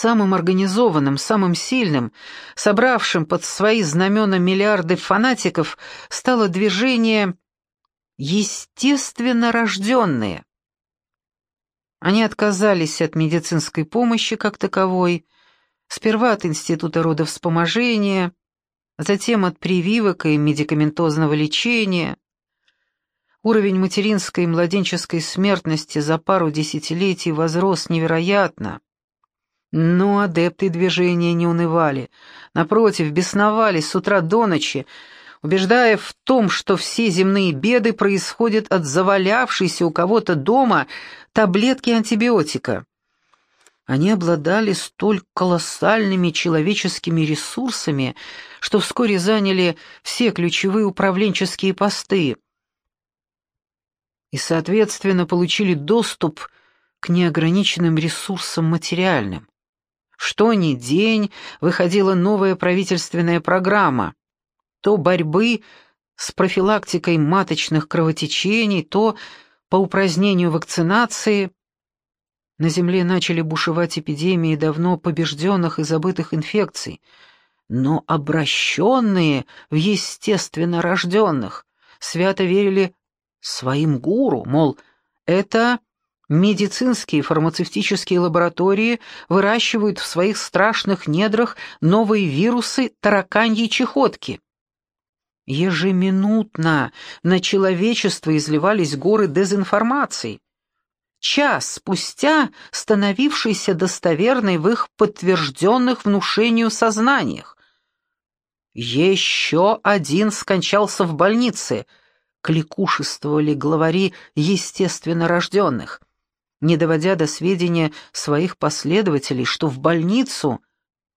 самым организованным, самым сильным, собравшим под свои знамена миллиарды фанатиков, стало движение «естественно рожденные». Они отказались от медицинской помощи как таковой, сперва от Института родовспоможения, затем от прививок и медикаментозного лечения. Уровень материнской и младенческой смертности за пару десятилетий возрос невероятно. Но адепты движения не унывали, напротив, бесновались с утра до ночи, убеждая в том, что все земные беды происходят от завалявшейся у кого-то дома таблетки антибиотика. Они обладали столь колоссальными человеческими ресурсами, что вскоре заняли все ключевые управленческие посты и, соответственно, получили доступ к неограниченным ресурсам материальным. Что ни день выходила новая правительственная программа, то борьбы с профилактикой маточных кровотечений, то по упразднению вакцинации – на Земле начали бушевать эпидемии давно побежденных и забытых инфекций, но обращенные в естественно рожденных свято верили своим гуру, мол, это медицинские фармацевтические лаборатории выращивают в своих страшных недрах новые вирусы тараканьей чехотки. Ежеминутно на человечество изливались горы дезинформации, час спустя становившийся достоверной в их подтвержденных внушению сознаниях. Еще один скончался в больнице, кликушествовали главари естественно рожденных, не доводя до сведения своих последователей, что в больницу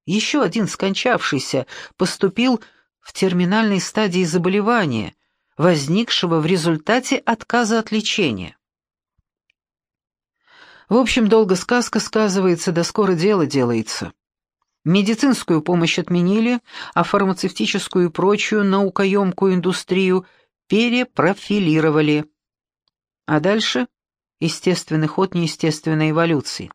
еще один скончавшийся поступил в терминальной стадии заболевания, возникшего в результате отказа от лечения. В общем, долго сказка сказывается, да скоро дело делается. Медицинскую помощь отменили, а фармацевтическую и прочую наукоемкую индустрию перепрофилировали. А дальше — естественный ход неестественной эволюции.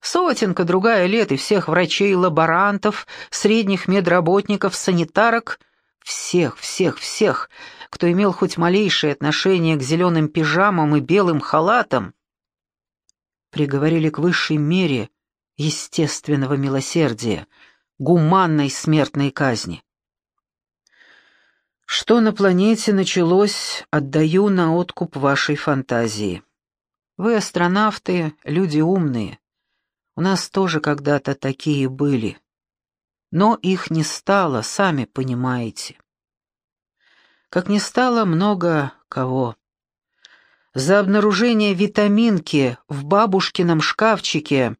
Сотенка другая лет и всех врачей, лаборантов, средних медработников, санитарок, всех, всех, всех, кто имел хоть малейшее отношение к зеленым пижамам и белым халатам, приговорили к высшей мере естественного милосердия, гуманной смертной казни. Что на планете началось, отдаю на откуп вашей фантазии. Вы, астронавты, люди умные. У нас тоже когда-то такие были. Но их не стало, сами понимаете. Как не стало много кого за обнаружение витаминки в бабушкином шкафчике.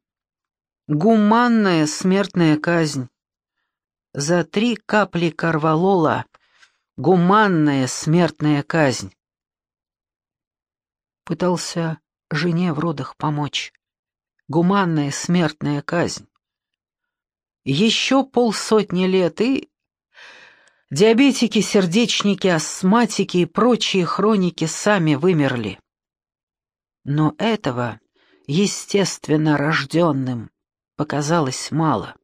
Гуманная смертная казнь. За три капли карвалола. Гуманная смертная казнь. Пытался жене в родах помочь. Гуманная смертная казнь. Еще полсотни лет и... Диабетики, сердечники, астматики и прочие хроники сами вымерли. Но этого, естественно рожденным, показалось мало.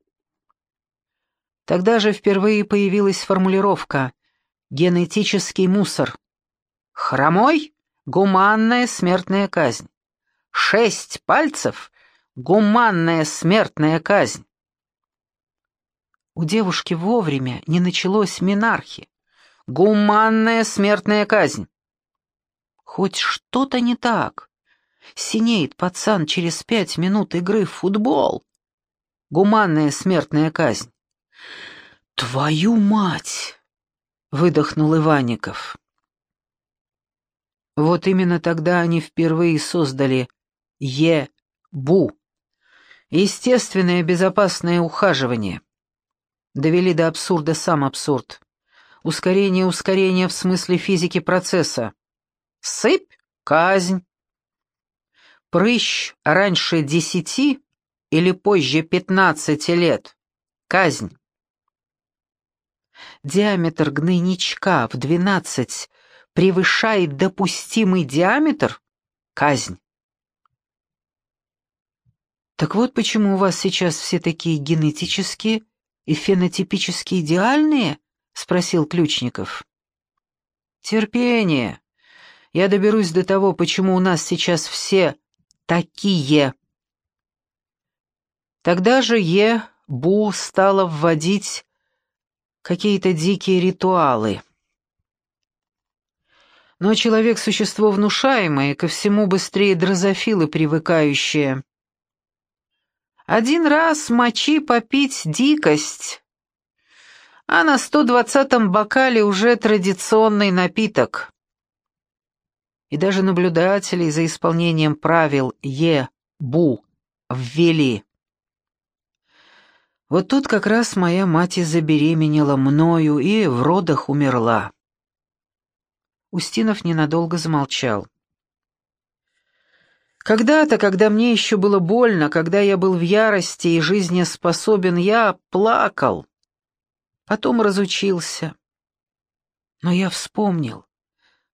Тогда же впервые появилась формулировка «генетический мусор». Хромой — гуманная смертная казнь. Шесть пальцев — гуманная смертная казнь. У девушки вовремя не началось минархи. Гуманная смертная казнь. Хоть что-то не так. Синеет пацан через пять минут игры в футбол. Гуманная смертная казнь. «Твою мать!» — выдохнул Иванников. Вот именно тогда они впервые создали Е-БУ. Естественное безопасное ухаживание довели до абсурда сам абсурд. Ускорение ускорения в смысле физики процесса. Сыпь — казнь. Прыщ раньше десяти или позже пятнадцати лет — казнь. Диаметр гнойничка в двенадцать превышает допустимый диаметр — казнь. Так вот почему у вас сейчас все такие генетически и фенотипически идеальные? спросил Ключников. Терпение. Я доберусь до того, почему у нас сейчас все такие. Тогда же Е. Бу стала вводить какие-то дикие ритуалы. Но человек — существо внушаемое, ко всему быстрее дрозофилы привыкающие. Один раз мочи попить — дикость, а на сто двадцатом бокале уже традиционный напиток. И даже наблюдателей за исполнением правил Е-Бу ввели. Вот тут как раз моя мать и забеременела мною и в родах умерла. Устинов ненадолго замолчал. Когда-то, когда мне еще было больно, когда я был в ярости и жизнеспособен, я плакал. Потом разучился. Но я вспомнил.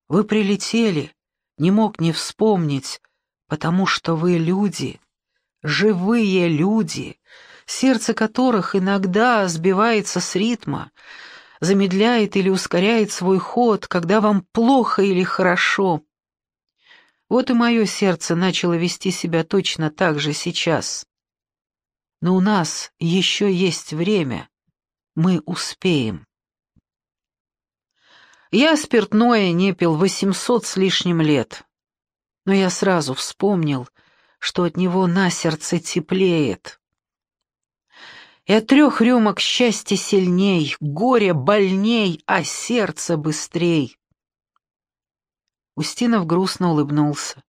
Вы прилетели, не мог не вспомнить, потому что вы люди, живые люди, сердце которых иногда сбивается с ритма, замедляет или ускоряет свой ход, когда вам плохо или хорошо. Вот и мое сердце начало вести себя точно так же сейчас. Но у нас еще есть время. Мы успеем. Я спиртное не пил восемьсот с лишним лет, но я сразу вспомнил, что от него на сердце теплеет и от трех рюмок счастье сильней, горе больней, а сердце быстрей. Устинов грустно улыбнулся.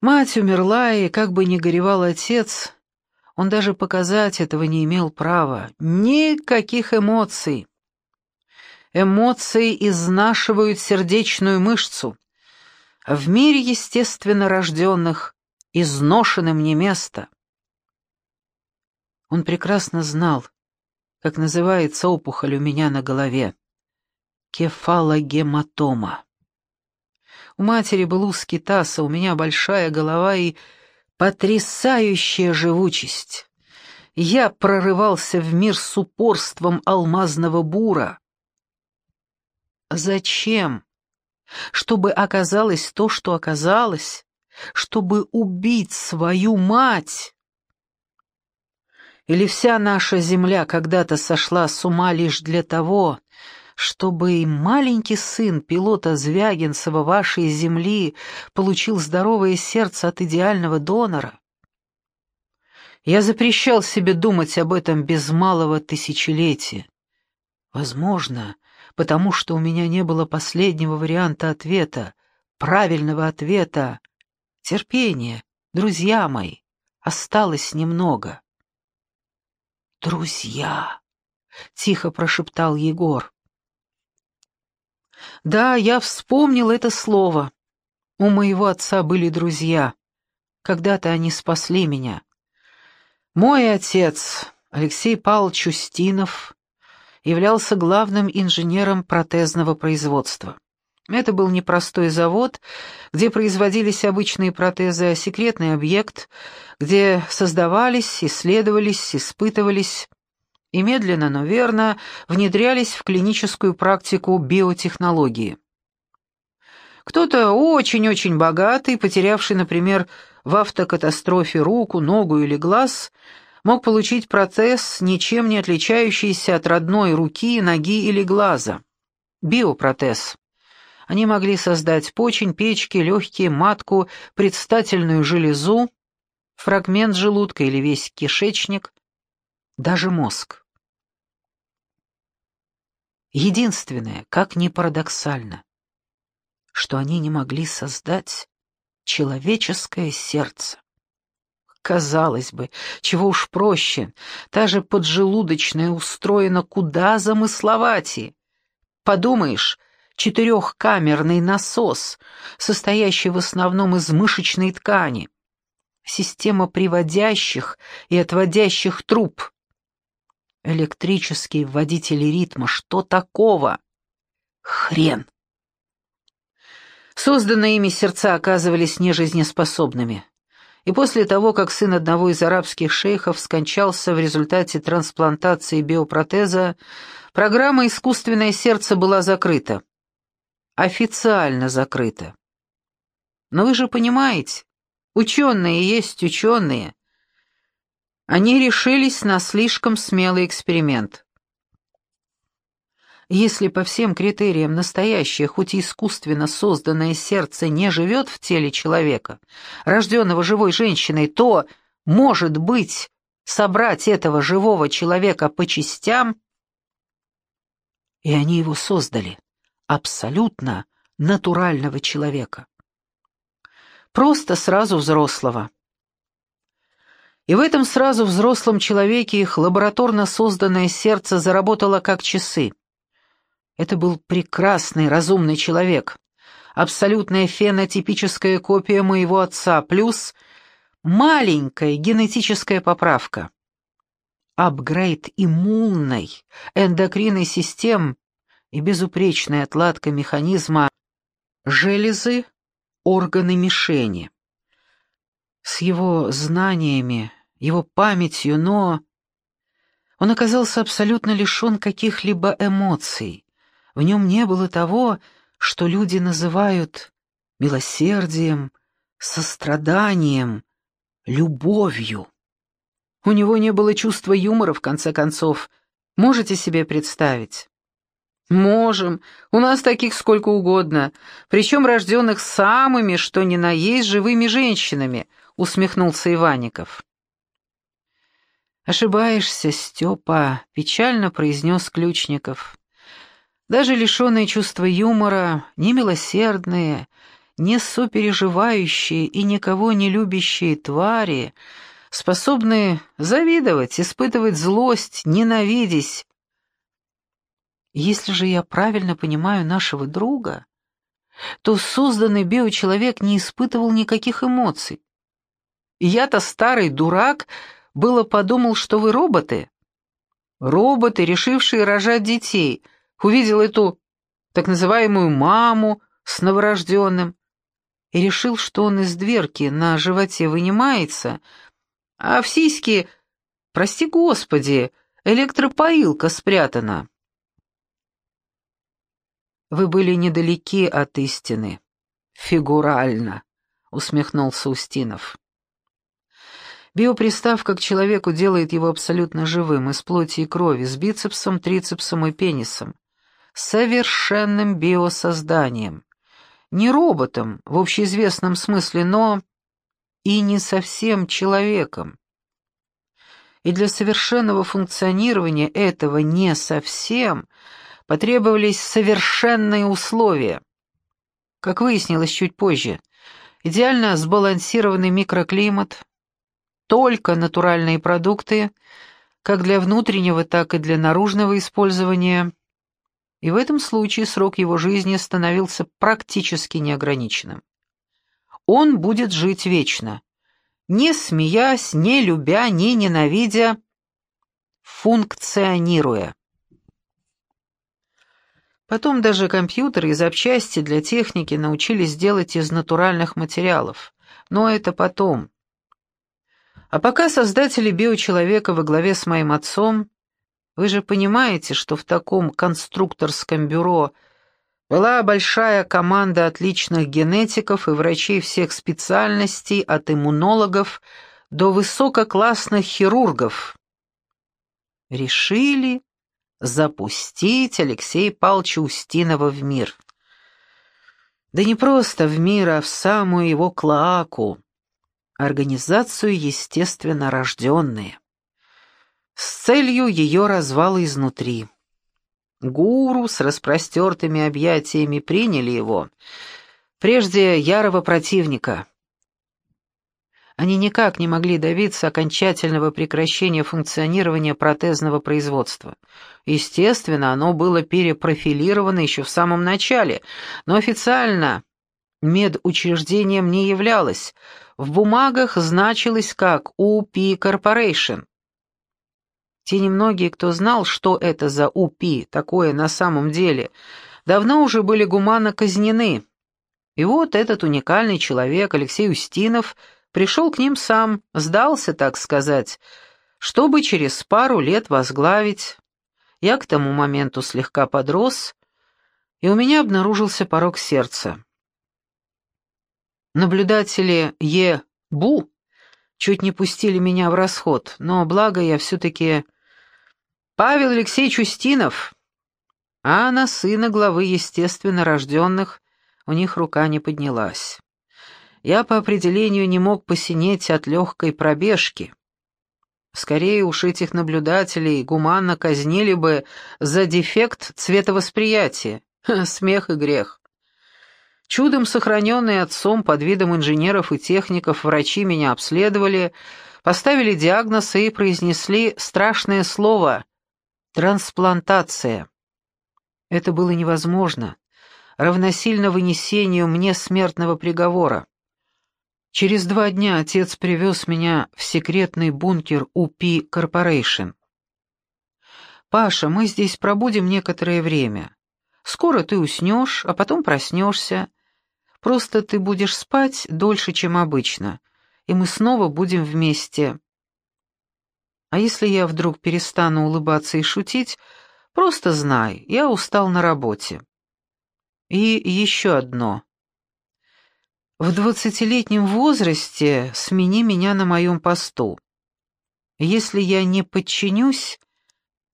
Мать умерла, и как бы ни горевал отец, он даже показать этого не имел права. Никаких эмоций. Эмоции изнашивают сердечную мышцу, а в мире естественно рожденных изношенным не место. Он прекрасно знал, как называется опухоль у меня на голове. Кефалогематома. У матери был узкий таз, а у меня большая голова и потрясающая живучесть. Я прорывался в мир с упорством алмазного бура. Зачем? Чтобы оказалось то, что оказалось? Чтобы убить свою мать? Или вся наша земля когда-то сошла с ума лишь для того, чтобы и маленький сын пилота Звягинцева вашей земли получил здоровое сердце от идеального донора? Я запрещал себе думать об этом без малого тысячелетия. Возможно, потому что у меня не было последнего варианта ответа, правильного ответа. Терпение, друзья мои, осталось немного. «Друзья!» — тихо прошептал Егор. «Да, я вспомнил это слово. У моего отца были друзья. Когда-то они спасли меня. Мой отец, Алексей Павлович Устинов, являлся главным инженером протезного производства. Это был непростой завод, где производились обычные протезы, а секретный объект, где создавались, исследовались, испытывались и медленно, но верно внедрялись в клиническую практику биотехнологии. Кто-то очень-очень богатый, потерявший, например, в автокатастрофе руку, ногу или глаз, мог получить протез, ничем не отличающийся от родной руки, ноги или глаза. Биопротез. Они могли создать почень, печки, легкие, матку, предстательную железу, фрагмент желудка или весь кишечник, даже мозг. Единственное, как ни парадоксально, что они не могли создать человеческое сердце. Казалось бы, чего уж проще, та же поджелудочная устроена куда замысловатее. Подумаешь, четырехкамерный насос, состоящий в основном из мышечной ткани, система приводящих и отводящих труб, электрические вводители ритма, что такого? Хрен! Созданные ими сердца оказывались нежизнеспособными. И после того, как сын одного из арабских шейхов скончался в результате трансплантации биопротеза, программа «Искусственное сердце» была закрыта. Официально закрыта. Но вы же понимаете, ученые есть ученые. Они решились на слишком смелый эксперимент. Если по всем критериям настоящее, хоть и искусственно созданное сердце не живет в теле человека, рожденного живой женщиной, то, может быть, собрать этого живого человека по частям, и они его создали, абсолютно натурального человека. Просто сразу взрослого. И в этом сразу взрослом человеке их лабораторно созданное сердце заработало как часы. Это был прекрасный, разумный человек. Абсолютная фенотипическая копия моего отца, плюс маленькая генетическая поправка. Апгрейд иммунной, эндокринной систем и безупречная отладка механизма железы, органы мишени. С его знаниями, его памятью, но... Он оказался абсолютно лишен каких-либо эмоций. В нем не было того, что люди называют милосердием, состраданием, любовью. У него не было чувства юмора, в конце концов. Можете себе представить? «Можем. У нас таких сколько угодно, причем рожденных самыми, что ни на есть, живыми женщинами», — усмехнулся Иванников. «Ошибаешься, Степа», — печально произнес Ключников. Даже лишенные чувства юмора, немилосердные, не сопереживающие и никого не любящие твари, способные завидовать, испытывать злость, ненавидеть. Если же я правильно понимаю нашего друга, то созданный биочеловек не испытывал никаких эмоций. Я-то старый дурак было подумал, что вы роботы. Роботы, решившие рожать детей — увидел эту так называемую маму с новорожденным и решил, что он из дверки на животе вынимается, а в сиське, прости господи, электропоилка спрятана. «Вы были недалеки от истины, фигурально», — усмехнулся Устинов. Биоприставка к человеку делает его абсолютно живым, из плоти и крови, с бицепсом, трицепсом и пенисом совершенным биосозданием. Не роботом в общеизвестном смысле, но и не совсем человеком. И для совершенного функционирования этого «не совсем» потребовались совершенные условия. Как выяснилось чуть позже, идеально сбалансированный микроклимат, только натуральные продукты, как для внутреннего, так и для наружного использования – и в этом случае срок его жизни становился практически неограниченным. Он будет жить вечно, не смеясь, не любя, не ненавидя, функционируя. Потом даже компьютеры и запчасти для техники научились делать из натуральных материалов, но это потом. А пока создатели биочеловека во главе с моим отцом вы же понимаете, что в таком конструкторском бюро была большая команда отличных генетиков и врачей всех специальностей, от иммунологов до высококлассных хирургов. Решили запустить Алексея Павловича Устинова в мир. Да не просто в мир, а в самую его клоаку, организацию естественно рожденные с целью ее развала изнутри. Гуру с распростертыми объятиями приняли его, прежде ярого противника. Они никак не могли добиться окончательного прекращения функционирования протезного производства. Естественно, оно было перепрофилировано еще в самом начале, но официально медучреждением не являлось. В бумагах значилось как UP Corporation. Те немногие, кто знал, что это за УПИ, такое на самом деле, давно уже были гуманно казнены. И вот этот уникальный человек, Алексей Устинов, пришел к ним сам, сдался, так сказать, чтобы через пару лет возглавить. Я к тому моменту слегка подрос, и у меня обнаружился порог сердца. Наблюдатели Е. Бу чуть не пустили меня в расход, но благо я все-таки Павел Алексеевич Устинов, а на сына главы естественно рожденных у них рука не поднялась. Я по определению не мог посинеть от легкой пробежки. Скорее уж этих наблюдателей гуманно казнили бы за дефект цветовосприятия. Смех и грех. Чудом сохраненные отцом под видом инженеров и техников врачи меня обследовали, поставили диагноз и произнесли страшное слово «трансплантация». Это было невозможно, равносильно вынесению мне смертного приговора. Через два дня отец привез меня в секретный бункер УПИ Корпорейшн. «Паша, мы здесь пробудем некоторое время. Скоро ты уснешь, а потом проснешься. Просто ты будешь спать дольше, чем обычно, и мы снова будем вместе. А если я вдруг перестану улыбаться и шутить, просто знай, я устал на работе. И еще одно. В двадцатилетнем возрасте смени меня на моем посту. Если я не подчинюсь,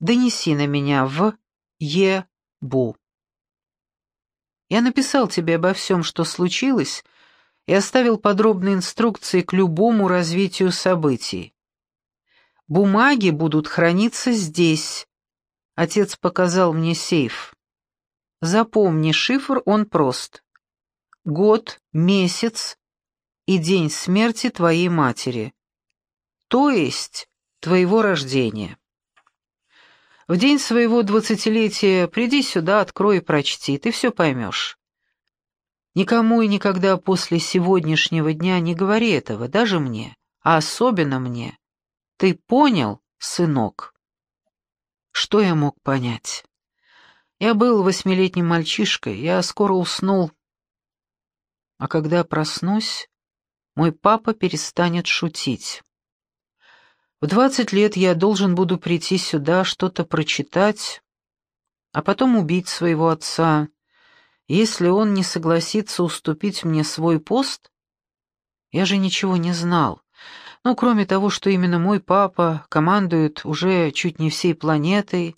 донеси на меня в Е-Бу. Я написал тебе обо всем, что случилось, и оставил подробные инструкции к любому развитию событий. Бумаги будут храниться здесь. Отец показал мне сейф. Запомни, шифр он прост. Год, месяц и день смерти твоей матери. То есть твоего рождения. В день своего двадцатилетия приди сюда, открой и прочти, ты все поймешь. Никому и никогда после сегодняшнего дня не говори этого, даже мне, а особенно мне. Ты понял, сынок? Что я мог понять? Я был восьмилетним мальчишкой, я скоро уснул. А когда проснусь, мой папа перестанет шутить. В двадцать лет я должен буду прийти сюда, что-то прочитать, а потом убить своего отца, если он не согласится уступить мне свой пост. Я же ничего не знал. Ну, кроме того, что именно мой папа командует уже чуть не всей планетой,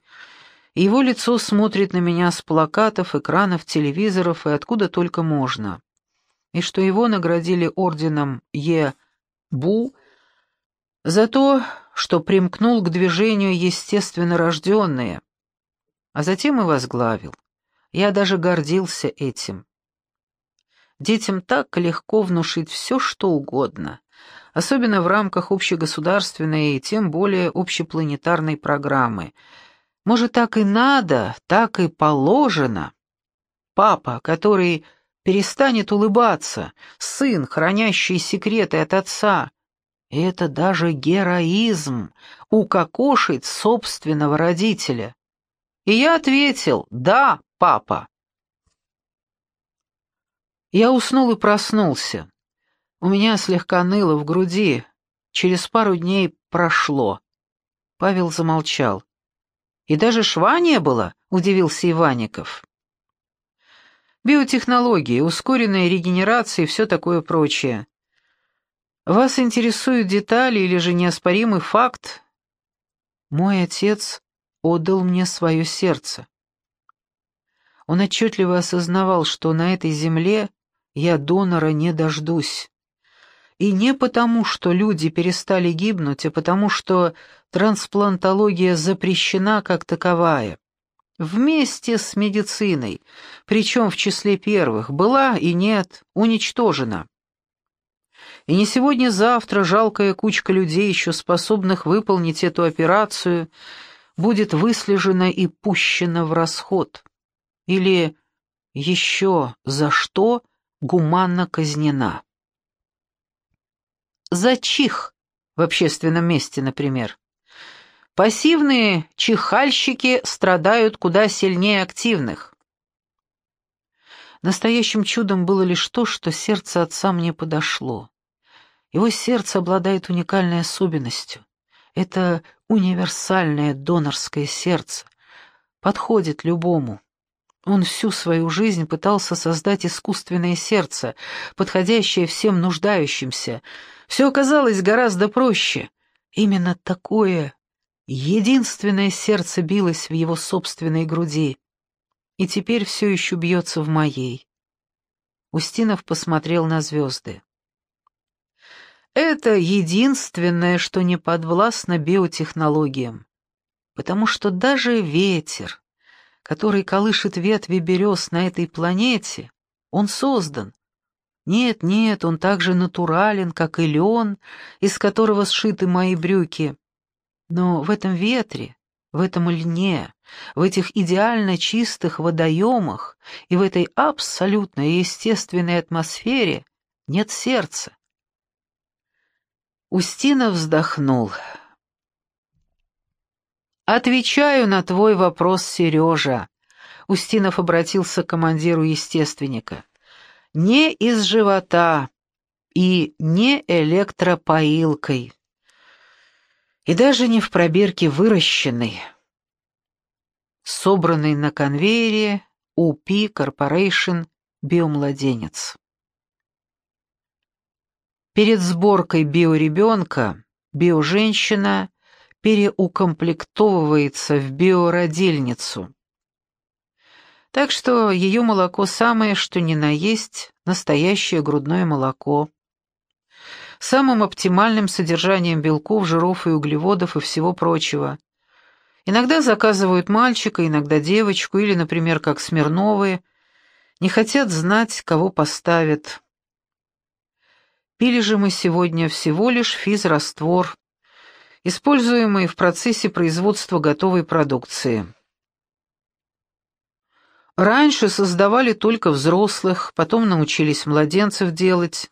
и его лицо смотрит на меня с плакатов, экранов, телевизоров и откуда только можно, и что его наградили орденом Е. Бу за то, что примкнул к движению естественно рожденные, а затем и возглавил. Я даже гордился этим. Детям так легко внушить все, что угодно, особенно в рамках общегосударственной и тем более общепланетарной программы. Может, так и надо, так и положено. Папа, который перестанет улыбаться, сын, хранящий секреты от отца, это даже героизм — укокошить собственного родителя. И я ответил «Да, папа». Я уснул и проснулся. У меня слегка ныло в груди. Через пару дней прошло. Павел замолчал. «И даже шва не было?» — удивился Иванников. «Биотехнологии, ускоренная регенерация и все такое прочее. Вас интересуют детали или же неоспоримый факт? Мой отец отдал мне свое сердце. Он отчетливо осознавал, что на этой земле я донора не дождусь. И не потому, что люди перестали гибнуть, а потому, что трансплантология запрещена как таковая. Вместе с медициной, причем в числе первых, была и нет, уничтожена. И не сегодня-завтра жалкая кучка людей, еще способных выполнить эту операцию, будет выслежена и пущена в расход. Или еще за что гуманно казнена. За чих в общественном месте, например. Пассивные чихальщики страдают куда сильнее активных. Настоящим чудом было лишь то, что сердце отца мне подошло. Его сердце обладает уникальной особенностью. Это универсальное донорское сердце. Подходит любому. Он всю свою жизнь пытался создать искусственное сердце, подходящее всем нуждающимся. Все оказалось гораздо проще. Именно такое единственное сердце билось в его собственной груди. И теперь все еще бьется в моей. Устинов посмотрел на звезды. Это единственное, что не подвластно биотехнологиям, потому что даже ветер, который колышет ветви берез на этой планете, он создан. Нет, нет, он так же натурален, как и лен, из которого сшиты мои брюки. Но в этом ветре, в этом льне, в этих идеально чистых водоемах и в этой абсолютно естественной атмосфере нет сердца. Устинов вздохнул. «Отвечаю на твой вопрос, Сережа», — Устинов обратился к командиру естественника. «Не из живота и не электропоилкой, и даже не в пробирке выращенной, собранный на конвейере УПИ Корпорейшн биомладенец». Перед сборкой биоребенка биоженщина переукомплектовывается в биородильницу. Так что ее молоко самое, что ни на есть, настоящее грудное молоко. Самым оптимальным содержанием белков, жиров и углеводов и всего прочего. Иногда заказывают мальчика, иногда девочку, или, например, как Смирновые, не хотят знать, кого поставят. Пили же мы сегодня всего лишь физраствор, используемый в процессе производства готовой продукции. Раньше создавали только взрослых, потом научились младенцев делать.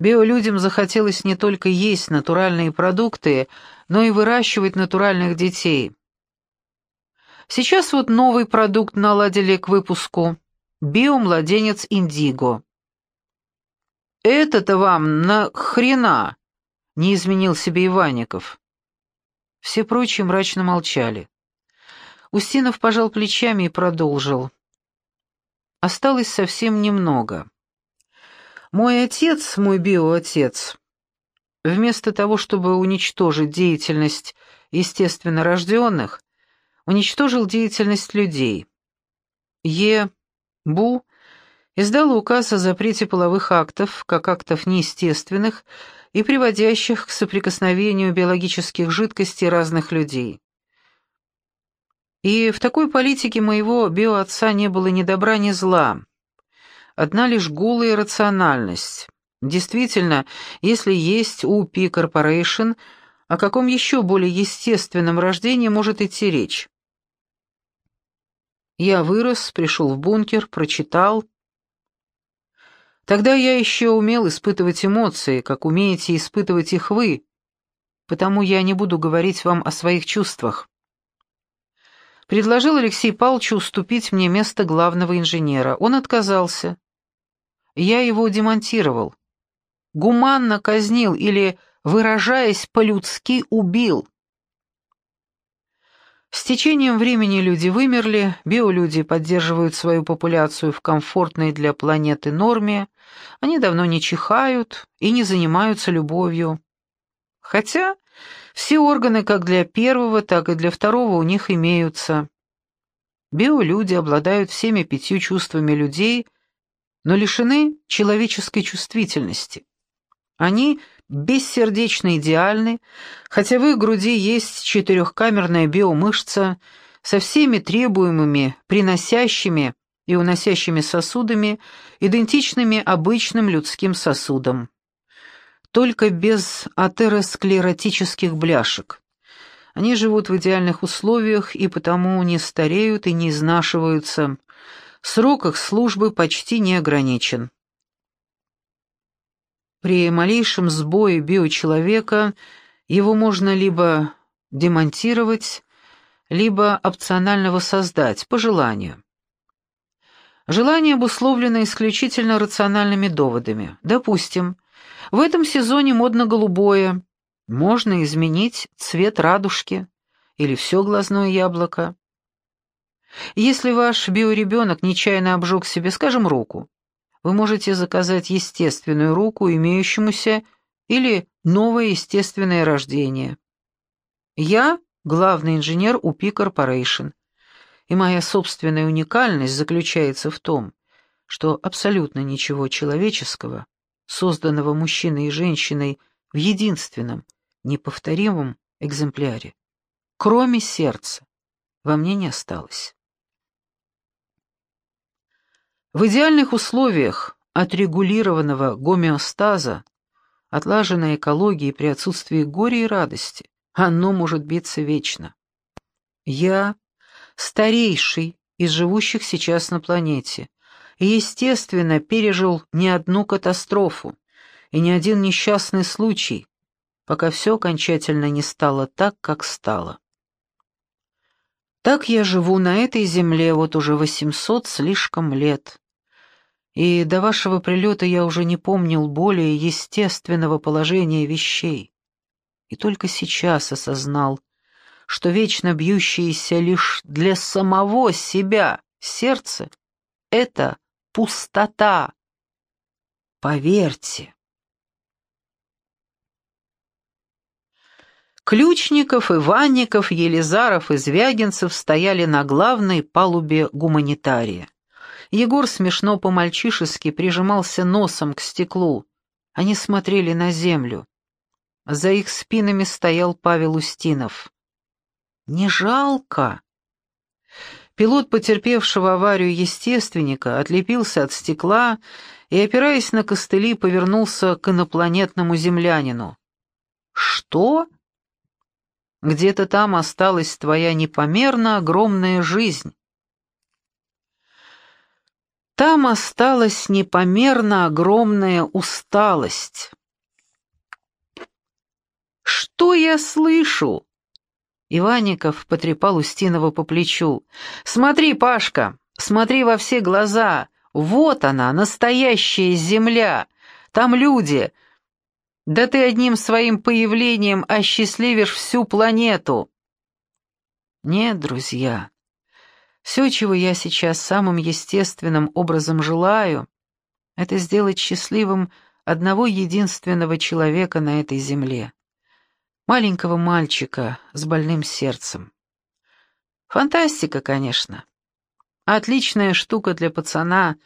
Биолюдям захотелось не только есть натуральные продукты, но и выращивать натуральных детей. Сейчас вот новый продукт наладили к выпуску – биомладенец Индиго. «Это-то вам на хрена?» — не изменил себе Иванников. Все прочие мрачно молчали. Устинов пожал плечами и продолжил. Осталось совсем немного. Мой отец, мой биоотец, вместо того, чтобы уничтожить деятельность естественно рожденных, уничтожил деятельность людей. Е. Бу издала указ о запрете половых актов, как актов неестественных и приводящих к соприкосновению биологических жидкостей разных людей. И в такой политике моего биоотца не было ни добра, ни зла. Одна лишь голая рациональность. Действительно, если есть УПИ Corporation, о каком еще более естественном рождении может идти речь? Я вырос, пришел в бункер, прочитал, Тогда я еще умел испытывать эмоции, как умеете испытывать их вы, потому я не буду говорить вам о своих чувствах. Предложил Алексей Павлович уступить мне место главного инженера. Он отказался. Я его демонтировал. Гуманно казнил или, выражаясь по-людски, убил. С течением времени люди вымерли, биолюди поддерживают свою популяцию в комфортной для планеты норме, они давно не чихают и не занимаются любовью. Хотя все органы как для первого, так и для второго у них имеются. Биолюди обладают всеми пятью чувствами людей, но лишены человеческой чувствительности. Они бессердечно идеальны, хотя в их груди есть четырехкамерная биомышца со всеми требуемыми, приносящими и уносящими сосудами, идентичными обычным людским сосудам. Только без атеросклеротических бляшек. Они живут в идеальных условиях и потому не стареют и не изнашиваются. Срок их службы почти не ограничен. При малейшем сбое биочеловека его можно либо демонтировать, либо опционально воссоздать, по желанию. Желание обусловлено исключительно рациональными доводами. Допустим, В этом сезоне модно голубое. Можно изменить цвет радужки или все глазное яблоко. Если ваш биоребенок нечаянно обжег себе, скажем, руку, вы можете заказать естественную руку, имеющемуся, или новое естественное рождение. Я главный инженер UP Corporation, и моя собственная уникальность заключается в том, что абсолютно ничего человеческого, созданного мужчиной и женщиной в единственном, неповторимом экземпляре, кроме сердца, во мне не осталось. В идеальных условиях отрегулированного гомеостаза, отлаженной экологии при отсутствии горя и радости, оно может биться вечно. Я старейший из живущих сейчас на планете, и, естественно, пережил не одну катастрофу и не один несчастный случай, пока все окончательно не стало так, как стало. Так я живу на этой земле вот уже восемьсот слишком лет. И до вашего прилета я уже не помнил более естественного положения вещей. И только сейчас осознал, что вечно бьющееся лишь для самого себя сердце — это пустота. Поверьте. Ключников, Иванников, Елизаров и Звягинцев стояли на главной палубе гуманитария. Егор смешно по-мальчишески прижимался носом к стеклу. Они смотрели на землю. За их спинами стоял Павел Устинов. «Не жалко?» Пилот потерпевшего аварию естественника отлепился от стекла и, опираясь на костыли, повернулся к инопланетному землянину. «Что?» Где-то там осталась твоя непомерно огромная жизнь. Там осталась непомерно огромная усталость. «Что я слышу?» Иванников потрепал Устинова по плечу. «Смотри, Пашка, смотри во все глаза. Вот она, настоящая земля. Там люди, да ты одним своим появлением осчастливишь всю планету. Нет, друзья, все, чего я сейчас самым естественным образом желаю, это сделать счастливым одного единственного человека на этой земле. Маленького мальчика с больным сердцем. Фантастика, конечно. Отличная штука для пацана.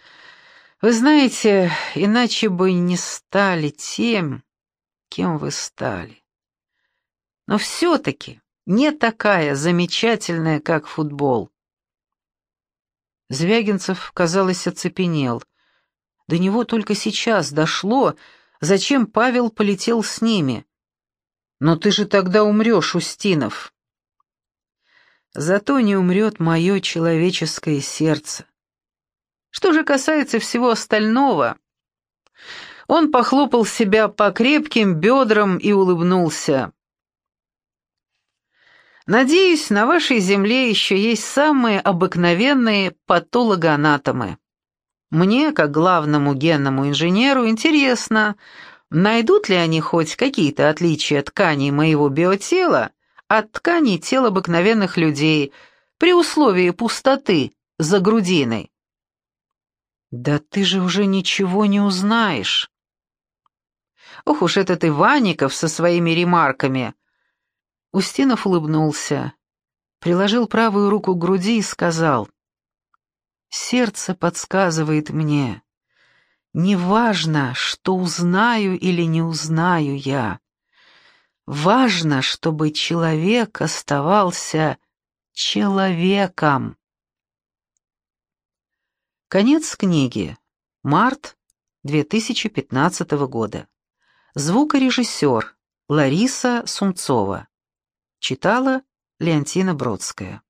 Вы знаете, иначе бы не стали тем, кем вы стали. Но все-таки не такая замечательная, как футбол. Звягинцев, казалось, оцепенел. До него только сейчас дошло, зачем Павел полетел с ними. «Но ты же тогда умрешь, Устинов!» «Зато не умрет мое человеческое сердце. Что же касается всего остального, он похлопал себя по крепким бедрам и улыбнулся. «Надеюсь, на вашей земле еще есть самые обыкновенные патологоанатомы. Мне, как главному генному инженеру, интересно, найдут ли они хоть какие-то отличия тканей моего биотела от тканей тел обыкновенных людей при условии пустоты за грудиной?» «Да ты же уже ничего не узнаешь!» Ох уж этот Иванников со своими ремарками!» Устинов улыбнулся, приложил правую руку к груди и сказал, «Сердце подсказывает мне, неважно, что узнаю или не узнаю я, важно, чтобы человек оставался человеком». Конец книги. Март 2015 года. Звукорежиссер Лариса Сумцова. Читала Леонтина Бродская.